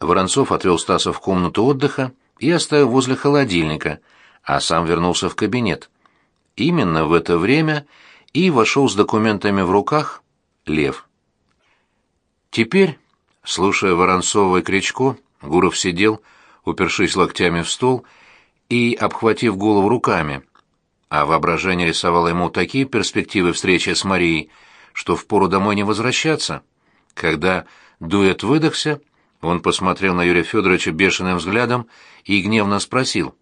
Воронцов отвел Стаса в комнату отдыха и оставил возле холодильника, а сам вернулся в кабинет. Именно в это время и вошел с документами в руках Лев. Теперь, слушая Воронцова и Кричко, Гуров сидел, упершись локтями в стол и обхватив голову руками, а воображение рисовало ему такие перспективы встречи с Марией, что впору домой не возвращаться. Когда дуэт выдохся, он посмотрел на Юрия Федоровича бешеным взглядом и гневно спросил.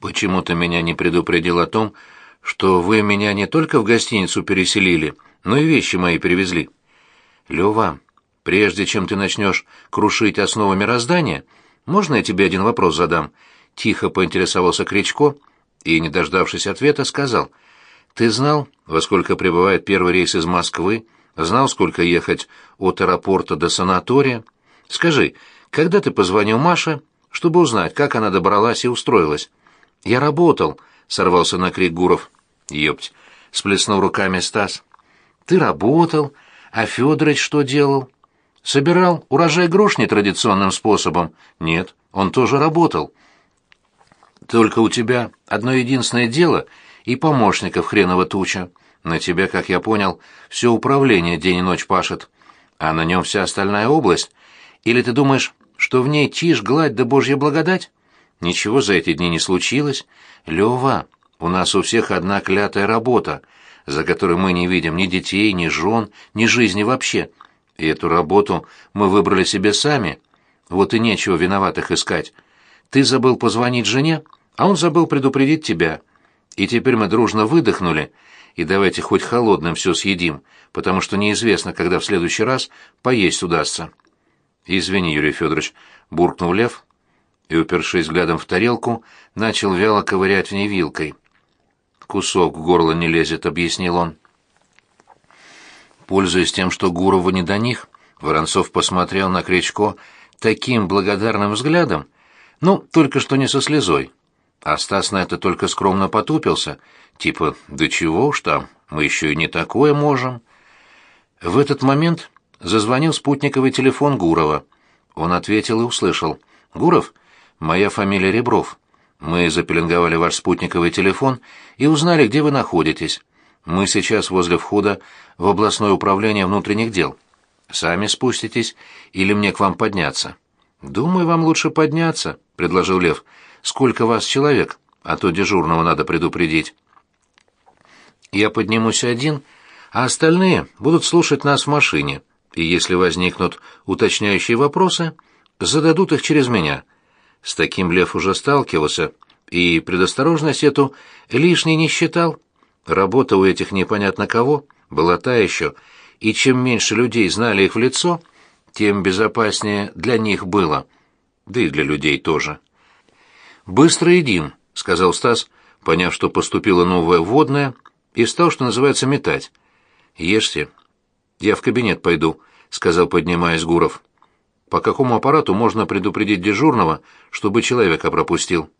«Почему ты меня не предупредил о том, что вы меня не только в гостиницу переселили, но и вещи мои перевезли?» «Лёва, прежде чем ты начнешь крушить основы мироздания, можно я тебе один вопрос задам?» Тихо поинтересовался Кричко и, не дождавшись ответа, сказал. «Ты знал, во сколько прибывает первый рейс из Москвы? Знал, сколько ехать от аэропорта до санатория?» Скажи, когда ты позвонил Маше, чтобы узнать, как она добралась и устроилась? Я работал, сорвался на крик Гуров. Ёпть, сплеснул руками Стас. Ты работал, а Федорович что делал? Собирал урожай груш нетрадиционным способом? Нет, он тоже работал. Только у тебя одно единственное дело и помощников хреново туча. На тебя, как я понял, все управление день и ночь пашет, а на нем вся остальная область — или ты думаешь, что в ней тишь, гладь да божья благодать? Ничего за эти дни не случилось. Лёва, у нас у всех одна клятая работа, за которой мы не видим ни детей, ни жен, ни жизни вообще. И эту работу мы выбрали себе сами. Вот и нечего виноватых искать. Ты забыл позвонить жене, а он забыл предупредить тебя. И теперь мы дружно выдохнули, и давайте хоть холодным все съедим, потому что неизвестно, когда в следующий раз поесть удастся. «Извини, Юрий Федорович», — буркнул Лев и, упершись взглядом в тарелку, начал вяло ковырять в ней вилкой. «Кусок в горло не лезет», — объяснил он. Пользуясь тем, что Гурова не до них, Воронцов посмотрел на Кричко таким благодарным взглядом, ну, только что не со слезой. А Стас на это только скромно потупился, типа «Да чего уж там, мы еще и не такое можем». В этот момент Зазвонил спутниковый телефон Гурова. Он ответил и услышал. «Гуров, моя фамилия Ребров. Мы запеленговали ваш спутниковый телефон и узнали, где вы находитесь. Мы сейчас возле входа в областное управление внутренних дел. Сами спуститесь или мне к вам подняться?» «Думаю, вам лучше подняться», — предложил Лев. «Сколько вас человек? А то дежурного надо предупредить». «Я поднимусь один, а остальные будут слушать нас в машине» и если возникнут уточняющие вопросы, зададут их через меня. С таким Лев уже сталкивался, и предосторожность эту лишней не считал. Работа у этих непонятно кого была та еще, и чем меньше людей знали их в лицо, тем безопаснее для них было, да и для людей тоже. «Быстро едим», — сказал Стас, поняв, что поступила новая вводная, и стал, что называется, метать. «Ешьте, «Я в кабинет пойду», — сказал, поднимаясь Гуров. «По какому аппарату можно предупредить дежурного, чтобы человека пропустил?»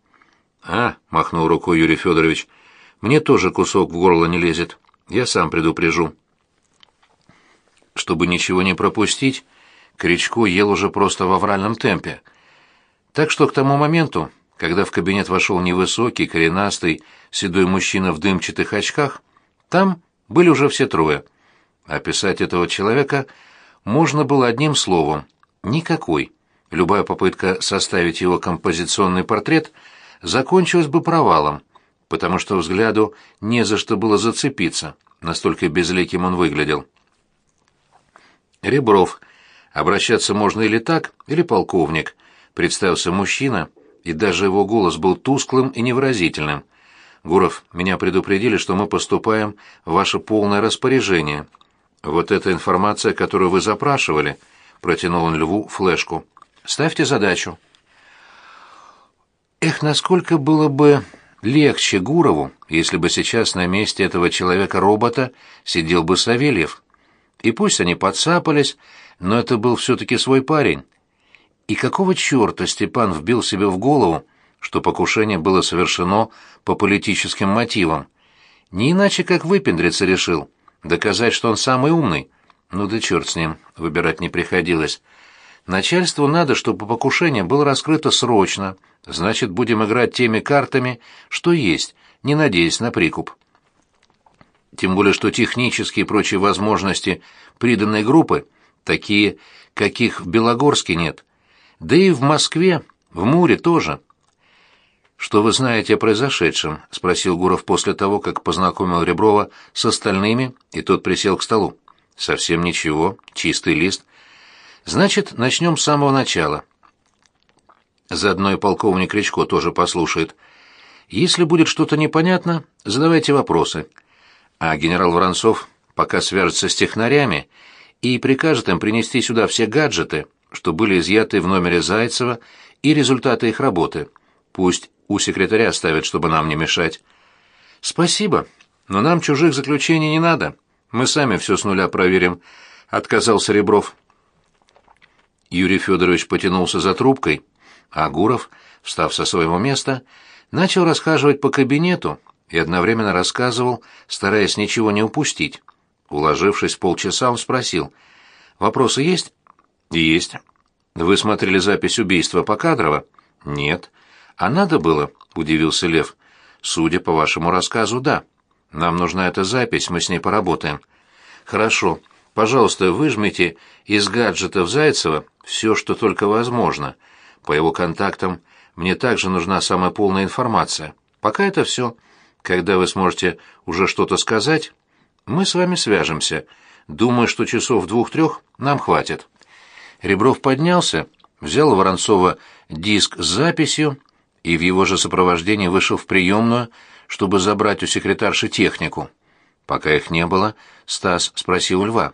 «А», — махнул рукой Юрий Федорович, — «мне тоже кусок в горло не лезет. Я сам предупрежу». Чтобы ничего не пропустить, Кричко ел уже просто в авральном темпе. Так что к тому моменту, когда в кабинет вошел невысокий, коренастый, седой мужчина в дымчатых очках, там были уже все трое — Описать этого человека можно было одним словом – никакой. Любая попытка составить его композиционный портрет закончилась бы провалом, потому что взгляду не за что было зацепиться, настолько безликим он выглядел. Ребров. Обращаться можно или так, или полковник. Представился мужчина, и даже его голос был тусклым и невыразительным. Гуров, меня предупредили, что мы поступаем в ваше полное распоряжение. «Вот эта информация, которую вы запрашивали», — протянул он Льву флешку. «Ставьте задачу». Эх, насколько было бы легче Гурову, если бы сейчас на месте этого человека-робота сидел бы Савельев. И пусть они подцапались, но это был все-таки свой парень. И какого черта Степан вбил себе в голову, что покушение было совершено по политическим мотивам? Не иначе, как выпендриться решил. Доказать, что он самый умный? Ну да черт с ним, выбирать не приходилось. Начальству надо, чтобы покушение было раскрыто срочно. Значит, будем играть теми картами, что есть, не надеясь на прикуп. Тем более, что технические и прочие возможности приданной группы такие, каких в Белогорске нет. Да и в Москве, в Муре тоже. «Что вы знаете о произошедшем?» — спросил Гуров после того, как познакомил Реброва с остальными, и тот присел к столу. «Совсем ничего, чистый лист. Значит, начнем с самого начала». Заодно и полковник Речко тоже послушает. Если будет что-то непонятно, задавайте вопросы. А генерал Воронцов пока свяжется с технарями и прикажет им принести сюда все гаджеты, что были изъяты в номере Зайцева, и результаты их работы. Пусть у секретаря оставят, чтобы нам не мешать. Спасибо, но нам чужих заключений не надо. Мы сами все с нуля проверим, отказался Ребров. Юрий Федорович потянулся за трубкой, а Гуров, встав со своего места, начал расхаживать по кабинету и одновременно рассказывал, стараясь ничего не упустить. Уложившись полчаса, он спросил, «Вопросы есть?» «Есть». «Вы смотрели запись убийства Покадрова?» «Нет». «А надо было?» — удивился Лев. «Судя по вашему рассказу, да. Нам нужна эта запись, мы с ней поработаем». «Хорошо. Пожалуйста, выжмите из гаджетов Зайцева все, что только возможно. По его контактам мне также нужна самая полная информация. Пока это все. Когда вы сможете уже что-то сказать, мы с вами свяжемся. Думаю, что часов двух-трех нам хватит». Ребров поднялся, взял Воронцова диск с записью и в его же сопровождении вышел в приемную, чтобы забрать у секретарши технику. Пока их не было, Стас спросил у Льва.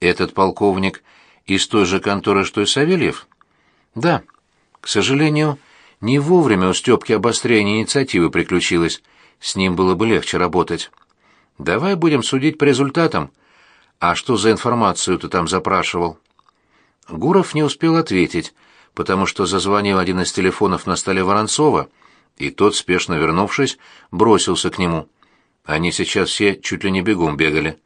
«Этот полковник из той же конторы, что и Савельев?» «Да. К сожалению, не вовремя у Степки обострение инициативы приключилось. С ним было бы легче работать. Давай будем судить по результатам. А что за информацию ты там запрашивал?» Гуров не успел ответить, потому что зазвонил один из телефонов на столе Воронцова, и тот, спешно вернувшись, бросился к нему. Они сейчас все чуть ли не бегом бегали.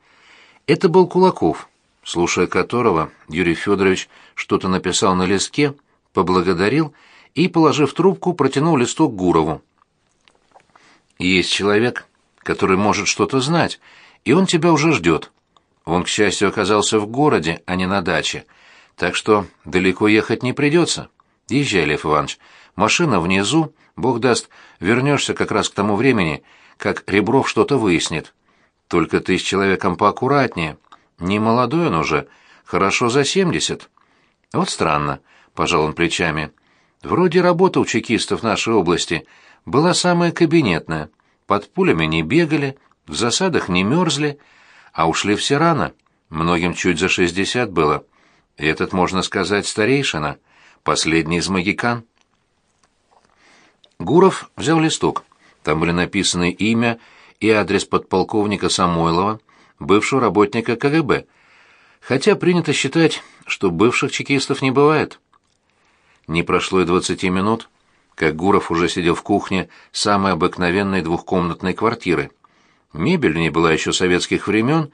Это был Кулаков, слушая которого Юрий Федорович что-то написал на листке, поблагодарил и, положив трубку, протянул листок Гурову. «Есть человек, который может что-то знать, и он тебя уже ждет. Он, к счастью, оказался в городе, а не на даче, так что далеко ехать не придется. Езжай, Лев Иванович. Машина внизу, бог даст, вернешься как раз к тому времени, как Ребров что-то выяснит. Только ты с человеком поаккуратнее. Не молодой он уже, хорошо за семьдесят. Вот странно, — пожал он плечами. Вроде работа у чекистов нашей области была самая кабинетная. Под пулями не бегали, в засадах не мерзли, а ушли все рано. Многим чуть за шестьдесят было. Этот, можно сказать, старейшина, последний из магикан. Гуров взял листок. Там были написаны имя и адрес подполковника Самойлова, бывшего работника КГБ, хотя принято считать, что бывших чекистов не бывает. Не прошло и двадцати минут, как Гуров уже сидел в кухне самой обыкновенной двухкомнатной квартиры. Мебель в ней была еще советских времен,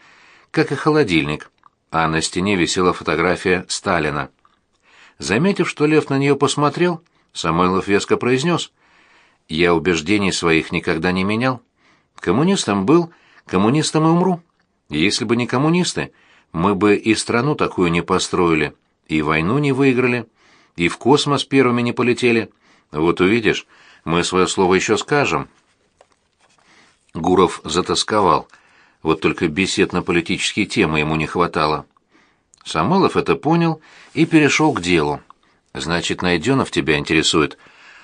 как и холодильник а на стене висела фотография Сталина. Заметив, что Лев на нее посмотрел, Самойлов веско произнес. «Я убеждений своих никогда не менял. Коммунистом был, коммунистом и умру. Если бы не коммунисты, мы бы и страну такую не построили, и войну не выиграли, и в космос первыми не полетели. Вот увидишь, мы свое слово еще скажем». Гуров затасковал – вот только бесед на политические темы ему не хватало. Самойлов это понял и перешел к делу. «Значит, Найденов тебя интересует.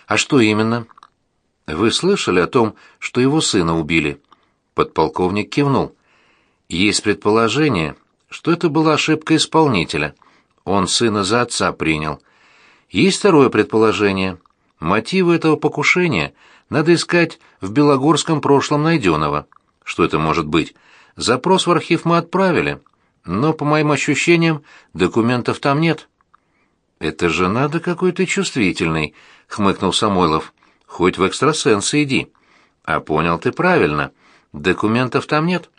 А что именно?» «Вы слышали о том, что его сына убили?» Подполковник кивнул. «Есть предположение, что это была ошибка исполнителя. Он сына за отца принял. Есть второе предположение. Мотивы этого покушения надо искать в белогорском прошлом Найденова. Что это может быть? Запрос в архив мы отправили, но, по моим ощущениям, документов там нет. Это же надо какой то чувствительный, хмыкнул Самойлов. Хоть в экстрасенсы иди. А понял ты правильно. Документов там нет.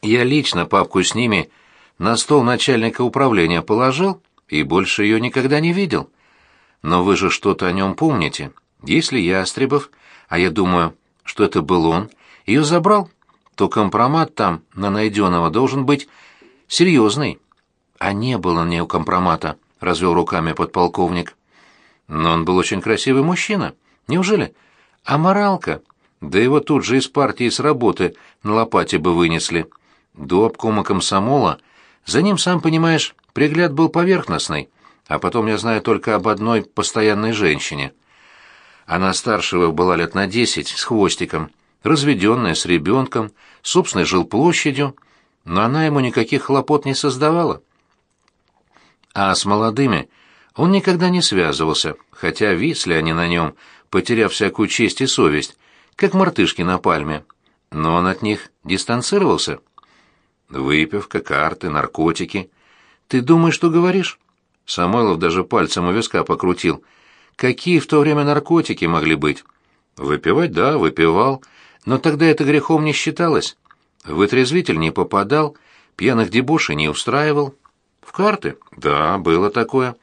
Я лично папку с ними на стол начальника управления положил, и больше ее никогда не видел. Но вы же что-то о нем помните. Если Ястребов, а я думаю, что это был он, ее забрал, то компромат там на найденного должен быть серьезный. А не было на нее компромата, развел руками подполковник. Но он был очень красивый мужчина. Неужели? А моралка? Да его тут же из партии с работы на лопате бы вынесли. До обкома комсомола за ним, сам понимаешь, пригляд был поверхностный, а потом я знаю только об одной постоянной женщине. Она старшего была лет на десять, с хвостиком, разведенная, с ребенком, собственной жилплощадью, но она ему никаких хлопот не создавала. А с молодыми он никогда не связывался, хотя висли они на нем, потеряв всякую честь и совесть, как мартышки на пальме. Но он от них дистанцировался. Выпивка, карты, наркотики. Ты думаешь, что говоришь? Самойлов даже пальцем у виска покрутил. Какие в то время наркотики могли быть? Выпивать, да, выпивал, но тогда это грехом не считалось. В вытрезвитель не попадал, пьяных дебошей не устраивал. В карты? Да, было такое.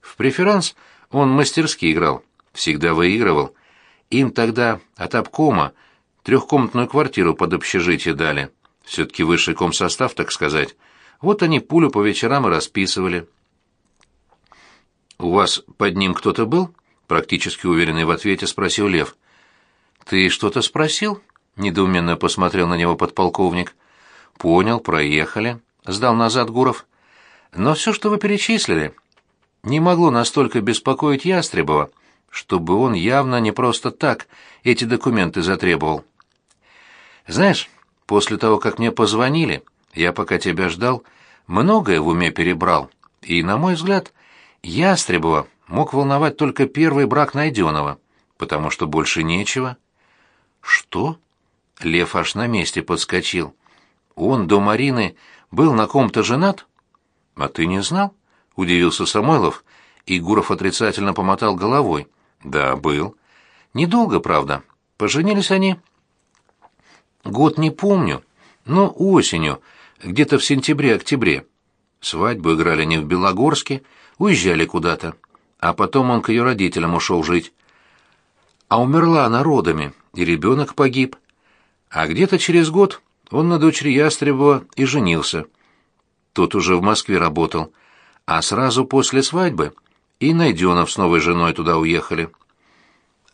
В преферанс он мастерски играл, всегда выигрывал. Им тогда от обкома трехкомнатную квартиру под общежитие дали. Все-таки высший комсостав, так сказать. Вот они пулю по вечерам и расписывали. «У вас под ним кто-то был?» Практически уверенный в ответе спросил Лев. «Ты что-то спросил?» Недоуменно посмотрел на него подполковник. «Понял, проехали», — сдал назад Гуров. «Но все, что вы перечислили, не могло настолько беспокоить Ястребова, чтобы он явно не просто так эти документы затребовал. Знаешь, после того, как мне позвонили, я пока тебя ждал, многое в уме перебрал, и, на мой взгляд, Ястребова мог волновать только первый брак найденного, потому что больше нечего. Что? Лев аж на месте подскочил. Он до Марины был на ком-то женат? А ты не знал? Удивился Самойлов, и Гуров отрицательно помотал головой. Да, был. Недолго, правда. Поженились они. Год не помню, но осенью, где-то в сентябре-октябре. Свадьбу играли не в Белогорске, уезжали куда-то. А потом он к ее родителям ушел жить. А умерла она родами, и ребенок погиб. А где-то через год он на дочери Ястребова и женился. Тот уже в Москве работал. А сразу после свадьбы и Найденов с новой женой туда уехали.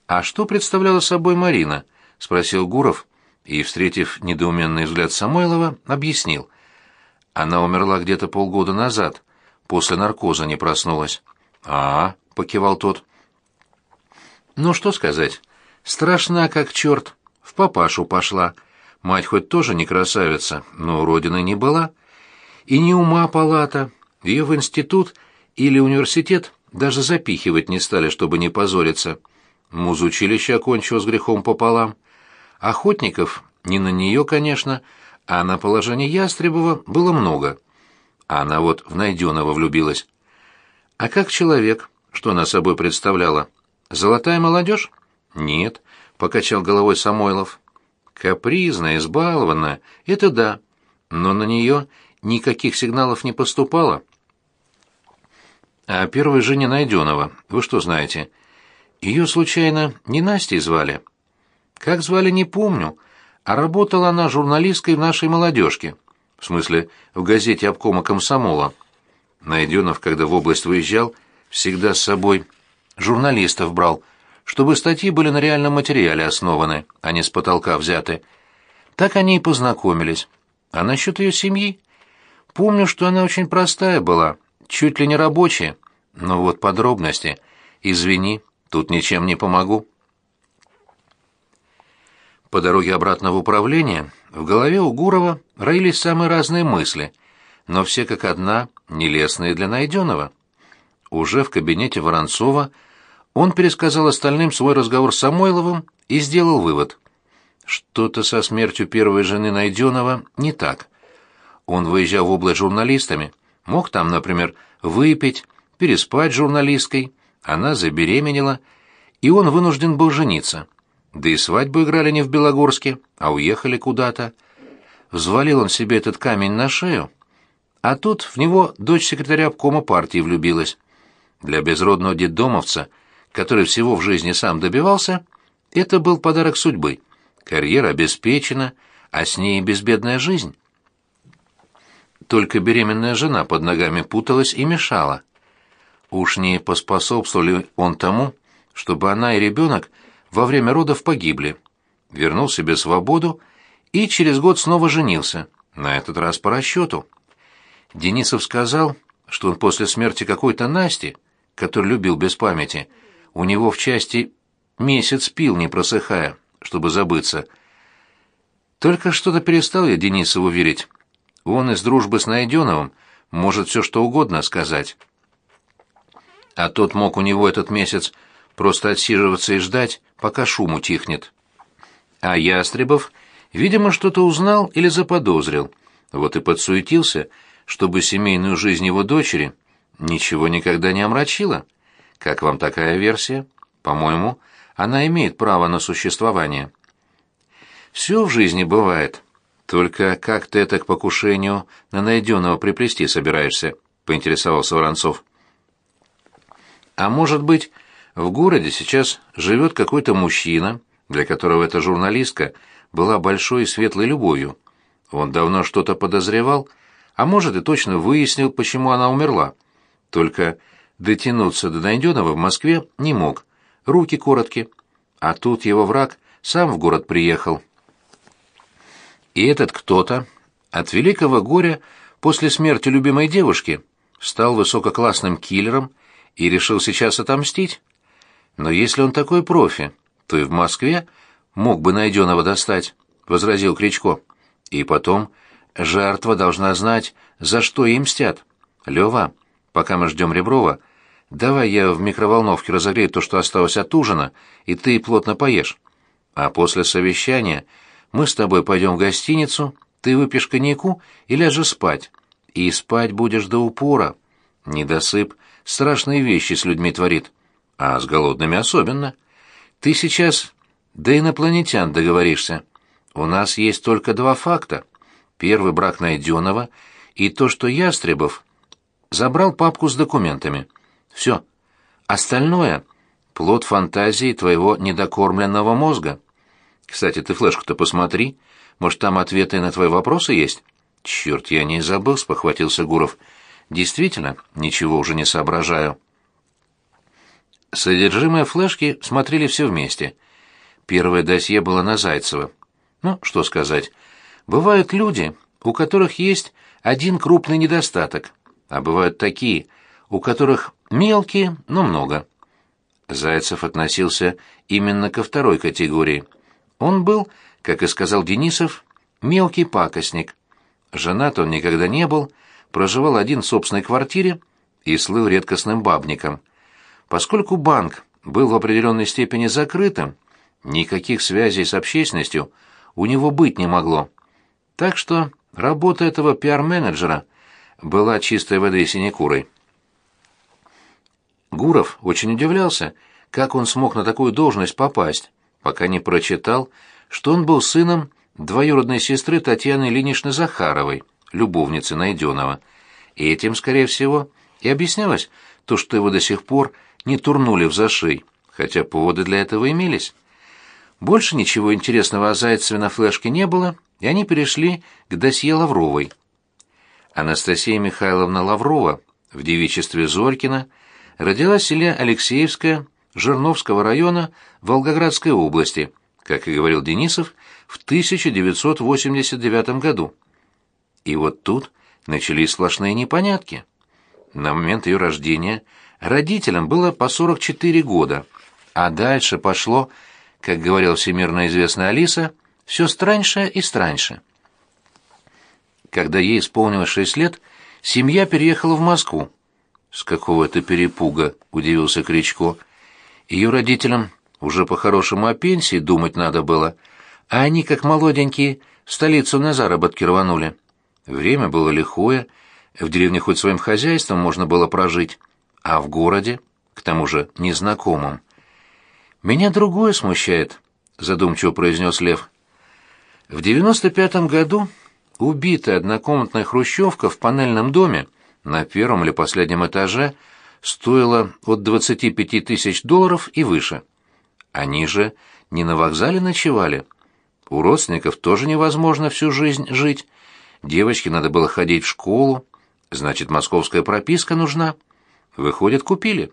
«А что представляла собой Марина?» — спросил Гуров, и, встретив недоуменный взгляд Самойлова, объяснил. «Она умерла где-то полгода назад, после наркоза не проснулась». «А, — покивал тот. «Ну, что сказать, страшна как черт, в папашу пошла. Мать хоть тоже не красавица, но родины не была. И не ума палата, ее в институт или университет даже запихивать не стали, чтобы не позориться. Музучилище окончило с грехом пополам. Охотников, не на нее, конечно, а на положение Ястребова было много. А она вот в Найденова влюбилась. А как человек, что она собой представляла? Золотая молодежь? Нет, покачал головой Самойлов. Капризная, избалованная, это да, но на нее никаких сигналов не поступало. А первой жене Найденова, вы что знаете? Ее, случайно, не Настей звали? Как звали, не помню, а работала она журналисткой в нашей молодежке. В смысле, в газете обкома комсомола. Найденов, когда в область выезжал, всегда с собой журналистов брал, чтобы статьи были на реальном материале основаны, а не с потолка взяты. Так они и познакомились. А насчет ее семьи? Помню, что она очень простая была, чуть ли не рабочая. Но вот подробности. Извини, тут ничем не помогу. По дороге обратно в управление в голове у Гурова роились самые разные мысли, но все как одна нелестные для найденного. Уже в кабинете Воронцова он пересказал остальным свой разговор с Самойловым и сделал вывод. Что-то со смертью первой жены найденного не так. Он выезжал в область журналистами, мог там, например, выпить, переспать с журналисткой, она забеременела, и он вынужден был жениться. Да и свадьбу играли не в Белогорске, а уехали куда-то. Взвалил он себе этот камень на шею, А тут в него дочь секретаря обкома партии влюбилась. Для безродного детдомовца, который всего в жизни сам добивался, это был подарок судьбы. Карьера обеспечена, а с ней безбедная жизнь. Только беременная жена под ногами путалась и мешала. Уж не поспособствовали он тому, чтобы она и ребенок во время родов погибли. Вернул себе свободу и через год снова женился, на этот раз по расчету. Денисов сказал, что он после смерти какой-то Насти, который любил без памяти, у него в части месяц пил, не просыхая, чтобы забыться. Только что-то перестал я Денисову верить. Он из дружбы с Найденовым может все что угодно сказать. А тот мог у него этот месяц просто отсиживаться и ждать, пока шум утихнет. А Ястребов, видимо, что-то узнал или заподозрил, вот и подсуетился, чтобы семейную жизнь его дочери ничего никогда не омрачила. Как вам такая версия? По-моему, она имеет право на существование. Все в жизни бывает. Только как ты это к покушению на найденного приплести собираешься? Поинтересовался Воронцов. А может быть, в городе сейчас живет какой-то мужчина, для которого эта журналистка была большой и светлой любовью. Он давно что-то подозревал, а может и точно выяснил, почему она умерла. Только дотянуться до найденного в Москве не мог. Руки короткие. А тут его враг сам в город приехал. И этот кто-то от великого горя после смерти любимой девушки стал высококлассным киллером и решил сейчас отомстить. Но если он такой профи, то и в Москве мог бы найденного достать, — возразил Кричко. И потом, жертва должна знать, за что ей мстят. Лева, пока мы ждем Реброва, давай я в микроволновке разогрею то, что осталось от ужина, и ты плотно поешь. А после совещания мы с тобой пойдем в гостиницу, ты выпьешь коньяку и ляжешь спать. И спать будешь до упора. Недосып страшные вещи с людьми творит, а с голодными особенно. Ты сейчас до инопланетян договоришься. У нас есть только два факта. Первый брак Найденова и то, что Ястребов забрал папку с документами. Все. Остальное — плод фантазии твоего недокормленного мозга. Кстати, ты флешку-то посмотри. Может, там ответы на твои вопросы есть? Черт, я не забыл, спохватился Гуров. Действительно, ничего уже не соображаю. Содержимое флешки смотрели все вместе. Первое досье было на Зайцева. Ну, что сказать. Бывают люди, у которых есть один крупный недостаток, а бывают такие, у которых мелкие, но много. Зайцев относился именно ко второй категории – он был, как и сказал Денисов, мелкий пакостник. Женат он никогда не был, проживал один в собственной квартире и слыл редкостным бабником. Поскольку банк был в определенной степени закрытым, никаких связей с общественностью у него быть не могло. Так что работа этого пиар-менеджера была чистой воды синекурой. Гуров очень удивлялся, как он смог на такую должность попасть пока не прочитал, что он был сыном двоюродной сестры Татьяны Ильиничны Захаровой, любовницы Найденова. И этим, скорее всего, и объяснялось то, что его до сих пор не турнули в зашей, хотя поводы для этого имелись. Больше ничего интересного о Зайцеве на флешке не было, и они перешли к досье Лавровой. Анастасия Михайловна Лаврова в девичестве Зорькина родилась селе Алексеевское Жирновского района Волгоградской области, как и говорил Денисов, в 1989 году. И вот тут начались сплошные непонятки. На момент ее рождения родителям было по 44 года, а дальше пошло, как говорила всемирно известная Алиса, все страньше и страньше. Когда ей исполнилось 6 лет, семья переехала в Москву. «С какого это перепуга?» — удивился Кричко — ее родителям уже по-хорошему о пенсии думать надо было, а они, как молоденькие, в столицу на заработки рванули. Время было лихое, в деревне хоть своим хозяйством можно было прожить, а в городе, к тому же незнакомым. «Меня другое смущает», — задумчиво произнес Лев. «В девяносто пятом году убитая однокомнатная хрущевка в панельном доме на первом или последнем этаже стоила от 25 тысяч долларов и выше. Они же не на вокзале ночевали. У родственников тоже невозможно всю жизнь жить. Девочке надо было ходить в школу, значит, московская прописка нужна. Выходит, купили.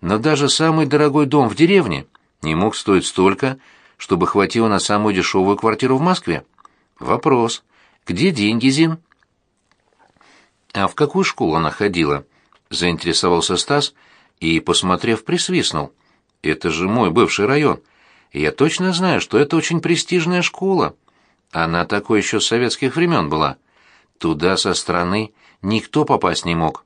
Но даже самый дорогой дом в деревне не мог стоить столько, чтобы хватило на самую дешевую квартиру в Москве. Вопрос, где деньги, Зин? А в какую школу она ходила? Заинтересовался Стас и, посмотрев, присвистнул. Это же мой бывший район. Я точно знаю, что это очень престижная школа. Она такой еще с советских времен была. Туда со стороны никто попасть не мог.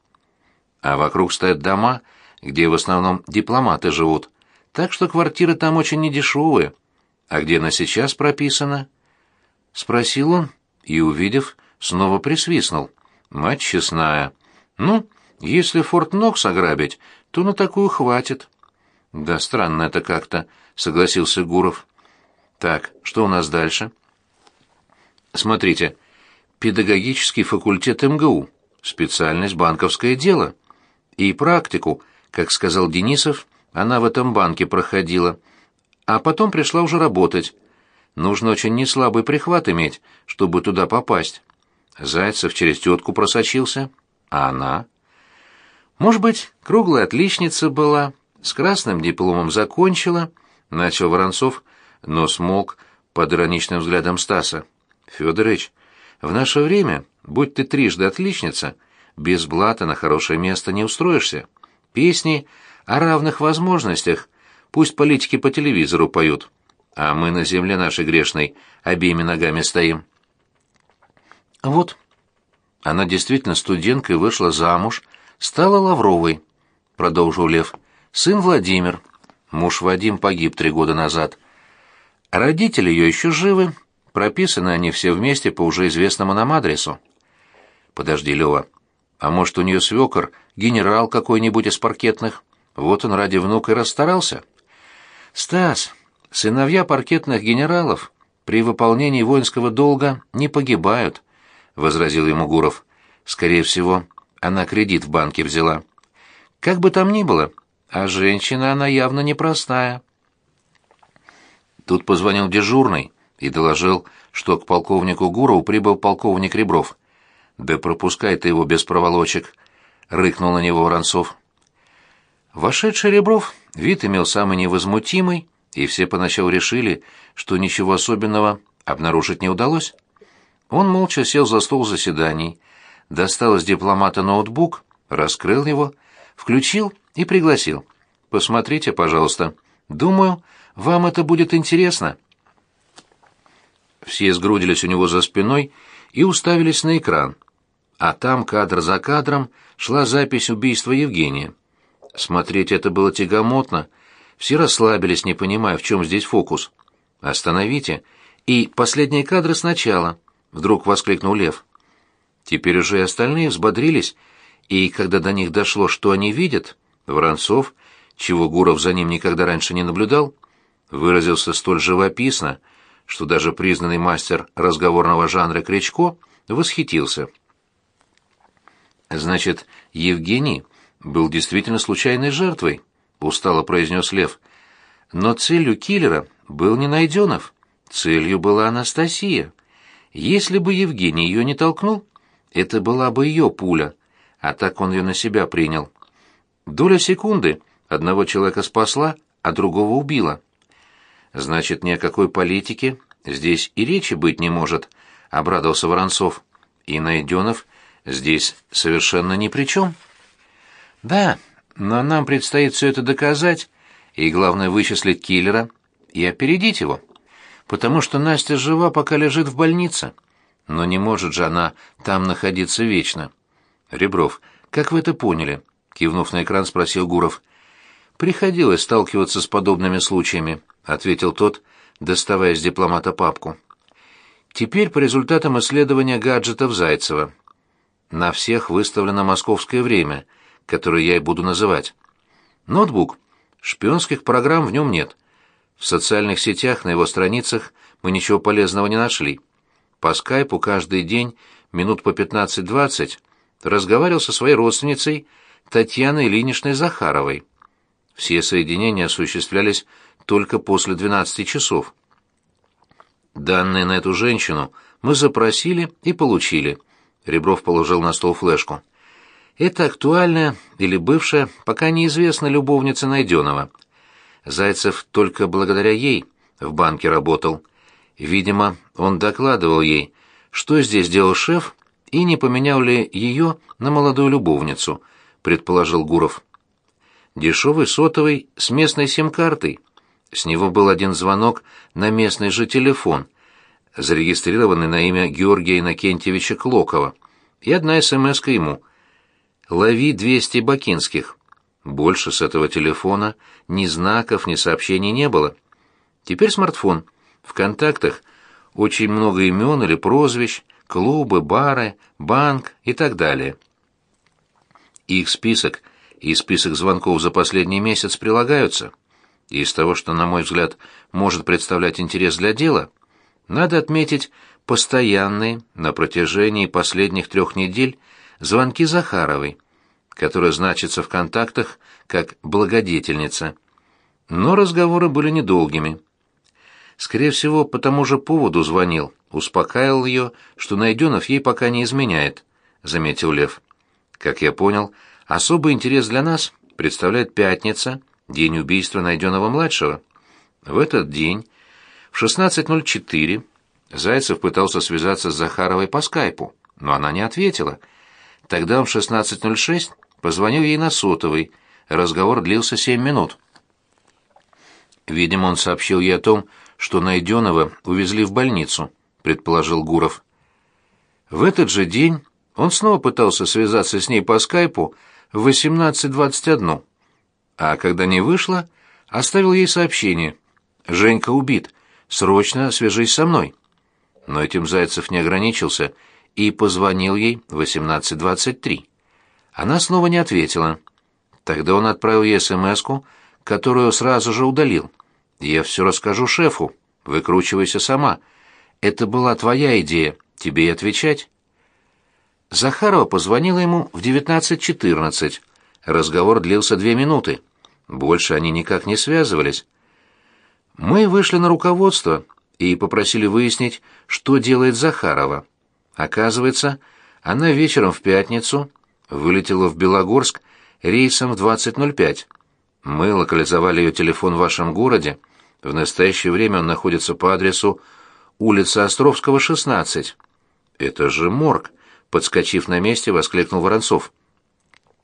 А вокруг стоят дома, где в основном дипломаты живут. Так что квартиры там очень недешевые. А где она сейчас прописана? Спросил он и, увидев, снова присвистнул. Мать честная. Ну, если Форт Нокс ограбить, то на такую хватит. Да странно это как-то, согласился Гуров. Так, что у нас дальше? Смотрите, педагогический факультет МГУ, специальность банковское дело. И практику, как сказал Денисов, она в этом банке проходила, а потом пришла уже работать. Нужно очень неслабый прихват иметь, чтобы туда попасть. Зайцев через тетку просочился, а она... Может быть, круглая отличница была, с красным дипломом закончила, начал Воронцов, но смолк под ироничным взглядом Стаса. Федорович, в наше время, будь ты трижды отличница, без блата на хорошее место не устроишься. Песни о равных возможностях пусть политики по телевизору поют, а мы на земле нашей грешной обеими ногами стоим. Вот. Она действительно студенткой вышла замуж, стала Лавровой, продолжил Лев. Сын Владимир. Муж Вадим погиб три года назад. Родители ее еще живы, прописаны они все вместе по уже известному нам адресу. Подожди, Лева, а может, у нее свекор, генерал какой-нибудь из паркетных? Вот он ради внука и расстарался. Стас, сыновья паркетных генералов при выполнении воинского долга не погибают, возразил ему Гуров. Скорее всего, она кредит в банке взяла. Как бы там ни было, а женщина она явно непростая. Тут позвонил дежурный и доложил, что к полковнику Гурову прибыл полковник Ребров. «Да пропускай ты его без проволочек», — рыкнул на него Воронцов. Вошедший Ребров вид имел самый невозмутимый, и все поначалу решили, что ничего особенного обнаружить не удалось. Он молча сел за стол заседаний, достал из дипломата ноутбук, раскрыл его, включил и пригласил. «Посмотрите, пожалуйста. Думаю, вам это будет интересно». Все сгрудились у него за спиной и уставились на экран а там кадр за кадром шла запись убийства Евгения. Смотреть это было тягомотно, все расслабились, не понимая, в чем здесь фокус. «Остановите!» «И последние кадры сначала!» — вдруг воскликнул Лев. Теперь уже и остальные взбодрились, и когда до них дошло, что они видят, Воронцов, чего Гуров за ним никогда раньше не наблюдал, выразился столь живописно, что даже признанный мастер разговорного жанра Кричко восхитился. Значит, Евгений был действительно случайной жертвой, устало произнес Лев. Но целью киллера был не Найденов. Целью была Анастасия. Если бы Евгений ее не толкнул, это была бы ее пуля, а так он ее на себя принял. Доля секунды одного человека спасла, а другого убила. Значит, ни о какой политике здесь и речи быть не может, обрадовался Воронцов. И Найденов здесь совершенно ни при чем. Да, но нам предстоит все это доказать, и главное вычислить киллера и опередить его. Потому что Настя жива, пока лежит в больнице. Но не может же она там находиться вечно. Ребров, как вы это поняли? Кивнув на экран, спросил Гуров. Приходилось сталкиваться с подобными случаями, ответил тот, доставая из дипломата папку. Теперь по результатам исследования гаджетов Зайцева. На всех выставлено московское время, которое я и буду называть. Ноутбук. Шпионских программ в нем нет. В социальных сетях на его страницах мы ничего полезного не нашли. по скайпу каждый день минут по 15-20 разговаривал со своей родственницей Татьяной Ильиничной Захаровой. Все соединения осуществлялись только после 12 часов. Данные на эту женщину мы запросили и получили. Ребров положил на стол флешку. Это актуальная или бывшая, пока неизвестна любовница Найденова. Зайцев только благодаря ей в банке работал. Видимо, он докладывал ей, что здесь делал шеф и не поменял ли ее на молодую любовницу, предположил Гуров. Дешевый сотовый с местной сим-картой. С него был один звонок на местный же телефон, зарегистрированный на имя Георгия Иннокентьевича Клокова, и одна смс ему «Лови 200 бакинских». Больше с этого телефона ни знаков, ни сообщений не было. Теперь смартфон. В контактах очень много имен или прозвищ, клубы, бары, банк и так далее. Их список и список звонков за последний месяц прилагаются. Из того, что, на мой взгляд, может представлять интерес для дела, надо отметить постоянные на протяжении последних трех недель звонки Захаровой, которая значится в контактах как благодетельница. Но разговоры были недолгими. Скорее всего, по тому же поводу звонил, успокаивал ее, что Найденов ей пока не изменяет, — заметил Лев. Как я понял, особый интерес для нас представляет пятница, день убийства Найденова-младшего. В этот день, в 16.04, Зайцев пытался связаться с Захаровой по скайпу, но она не ответила. Тогда в 16.06 позвонил ей на сотовый, разговор длился семь минут. Видимо, он сообщил ей о том, что Найденова увезли в больницу, предположил Гуров. В этот же день он снова пытался связаться с ней по скайпу в 18.21, а когда не вышло, оставил ей сообщение. «Женька убит. Срочно свяжись со мной». Но этим Зайцев не ограничился и позвонил ей в 18.23. Она снова не ответила. Тогда он отправил ей смс которую сразу же удалил. Я все расскажу шефу. Выкручивайся сама. Это была твоя идея, тебе и отвечать. Захарова позвонила ему в 19.14. Разговор длился две минуты. Больше они никак не связывались. Мы вышли на руководство и попросили выяснить, что делает Захарова. Оказывается, она вечером в пятницу вылетела в Белогорск рейсом в 20.05. Мы локализовали ее телефон в вашем городе, в настоящее время он находится по адресу улица Островского, 16. Это же морг, подскочив на месте, воскликнул Воронцов.